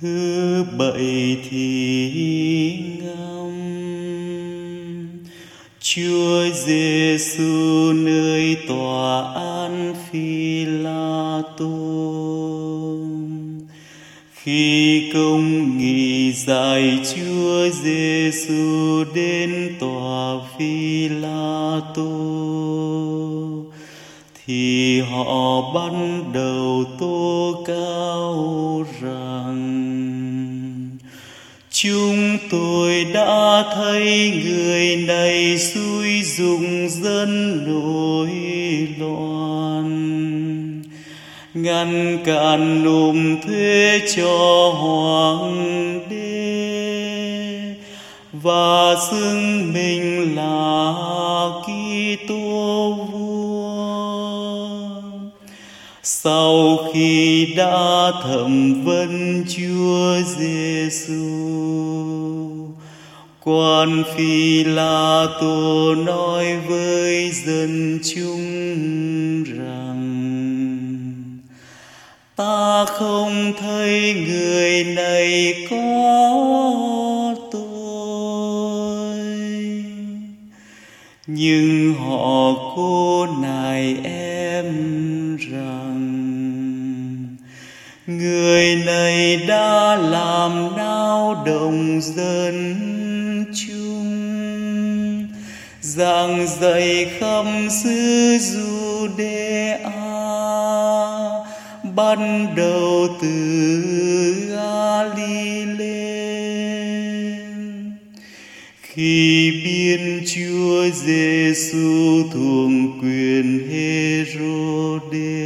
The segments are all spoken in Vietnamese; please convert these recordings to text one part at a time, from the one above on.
thứ bảy thì ngâm. Chúa Giêsu nơi tòa án phi la tô khi công nghị dạy Chúa Giêsu đến tòa phi la tô họ bắt đầu tố cáo rằng, chúng tôi đã thấy người này xui dùng dân nổi loạn. Ngăn cản nộp thuế cho hoàng đế và xưng mình là Kitô vua sau khi đã thẩm vấn Chúa Giêsu quan phi la tô nói với dân chúng rằng, ta không thấy người này có tội, nhưng họ cô nài em người này đã làm nao đồng dân chung giảng dạy khắp xứ a bắt đầu từ Galilee. Khi biên Chúa Giêsu thuộc quyền Herode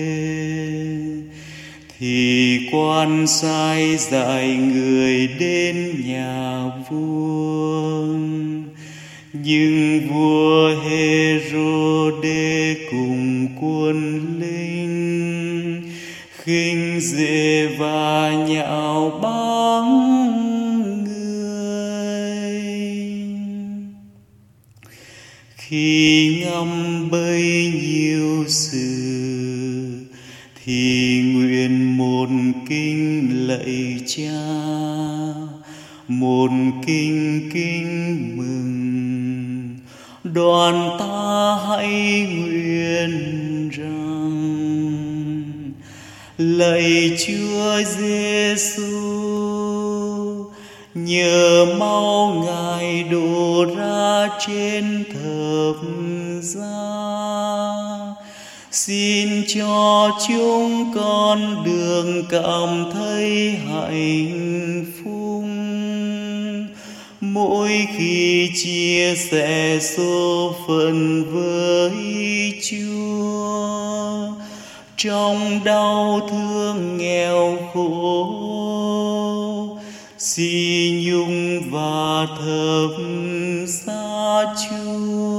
thì quan sai dạy người đến nhà vua. Nhưng vua Herode cùng quân lính khinh dễ và nhạo báng người. Khi ngâm bấy nhiêu sự thì nguyện một kinh lạy cha, một kinh kinh mừng. Đoàn ta hãy nguyện rằng, lạy Chúa Giêsu nhờ mau ngài đổ ra trên thập giá xin cho chúng con đường cảm thấy hạnh phúc. Mỗi khi chia sẻ số phận với Chúa, trong đau thương nghèo khổ xin nhung và thơm xa Chúa.